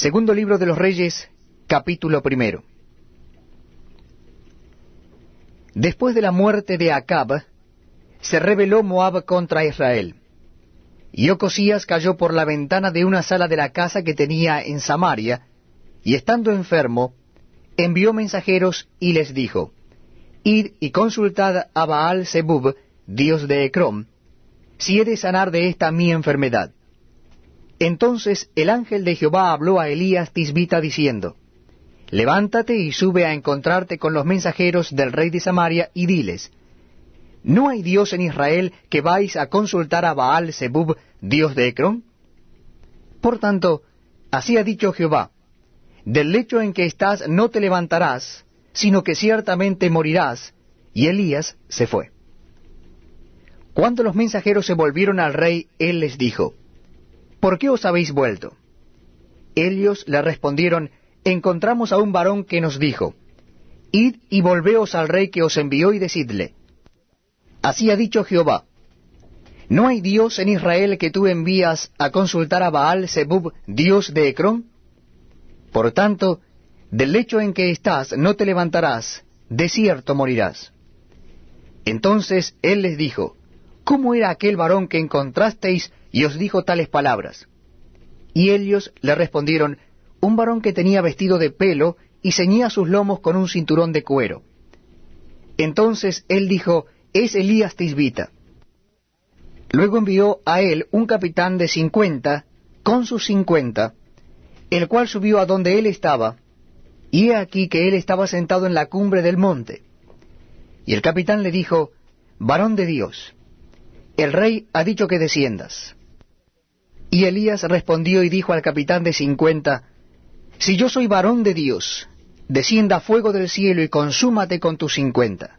Segundo libro de los Reyes, capítulo primero. Después de la muerte de Acab, se rebeló Moab contra Israel. Y Ocosías cayó por la ventana de una sala de la casa que tenía en Samaria, y estando enfermo, envió mensajeros y les dijo, Id y consultad a Baal Zebub, dios de Ecrón, si he de sanar de esta mi enfermedad. Entonces el ángel de Jehová habló a Elías Tisbita diciendo, Levántate y sube a encontrarte con los mensajeros del rey de Samaria y diles, ¿No hay Dios en Israel que vais a consultar a Baal Zebub, dios de Ecrón? Por tanto, así ha dicho Jehová, del lecho en que estás no te levantarás, sino que ciertamente morirás. Y Elías se fue. Cuando los mensajeros se volvieron al rey, él les dijo, ¿Por qué os habéis vuelto? Ellos le respondieron, Encontramos a un varón que nos dijo, Id y volveos al rey que os envió y decidle, Así ha dicho Jehová, ¿no hay Dios en Israel que tú envías a consultar a Baal Zebub, Dios de Ecrón? Por tanto, del lecho en que estás no te levantarás, de cierto morirás. Entonces él les dijo, ¿Cómo era aquel varón que encontrasteis y os dijo tales palabras? Y ellos le respondieron, Un varón que tenía vestido de pelo y ceñía sus lomos con un cinturón de cuero. Entonces él dijo, Es Elías Tisbita. Luego envió a él un capitán de cincuenta, con sus cincuenta, el cual subió a donde él estaba, y he aquí que él estaba sentado en la cumbre del monte. Y el capitán le dijo, Varón de Dios, el rey ha dicho que desciendas. Y Elías respondió y dijo al capitán de cincuenta, Si yo soy varón de Dios, descienda fuego del cielo y consúmate con tus cincuenta.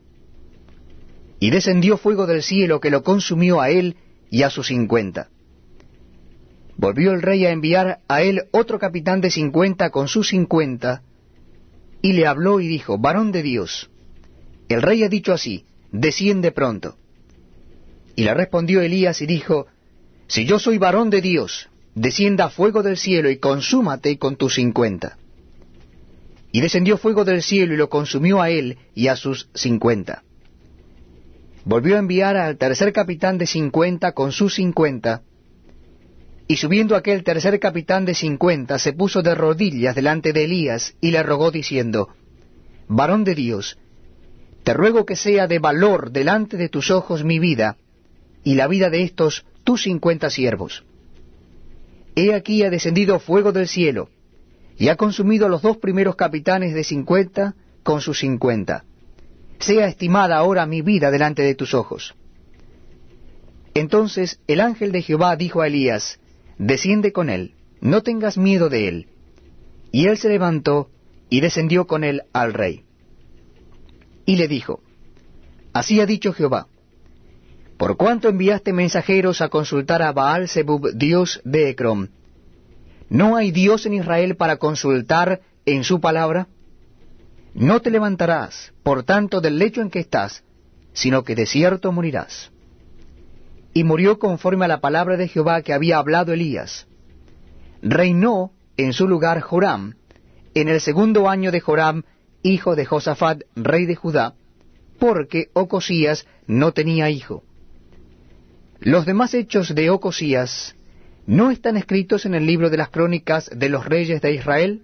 Y descendió fuego del cielo que lo consumió a él y a sus cincuenta. Volvió el rey a enviar a él otro capitán de cincuenta con sus cincuenta, y le habló y dijo, Varón de Dios, el rey ha dicho así, desciende pronto. Y le respondió Elías y dijo, Si yo soy varón de Dios, descienda fuego del cielo y consúmate con tus cincuenta. Y descendió fuego del cielo y lo consumió a él y a sus cincuenta. Volvió a enviar al tercer capitán de cincuenta con sus cincuenta, y subiendo aquel tercer capitán de cincuenta, se puso de rodillas delante de Elías y le rogó diciendo, Varón de Dios, te ruego que sea de valor delante de tus ojos mi vida y la vida de estos tus cincuenta siervos. He aquí ha descendido fuego del cielo, y ha consumido los dos primeros capitanes de cincuenta con sus cincuenta. Sea estimada ahora mi vida delante de tus ojos. Entonces el ángel de Jehová dijo a Elías, desciende con él, no tengas miedo de él. Y él se levantó y descendió con él al rey. Y le dijo, Así ha dicho Jehová, por cuanto enviaste mensajeros a consultar a Baal Zebub, dios de Ecrón, ¿no hay Dios en Israel para consultar en su palabra? No te levantarás, por tanto, del lecho en que estás, sino que de cierto morirás y murió conforme a la palabra de Jehová que había hablado Elías. Reinó en su lugar Joram, en el segundo año de Joram, hijo de Josafat, rey de Judá, porque Ocosías no tenía hijo. Los demás hechos de Ocosías no están escritos en el libro de las crónicas de los reyes de Israel.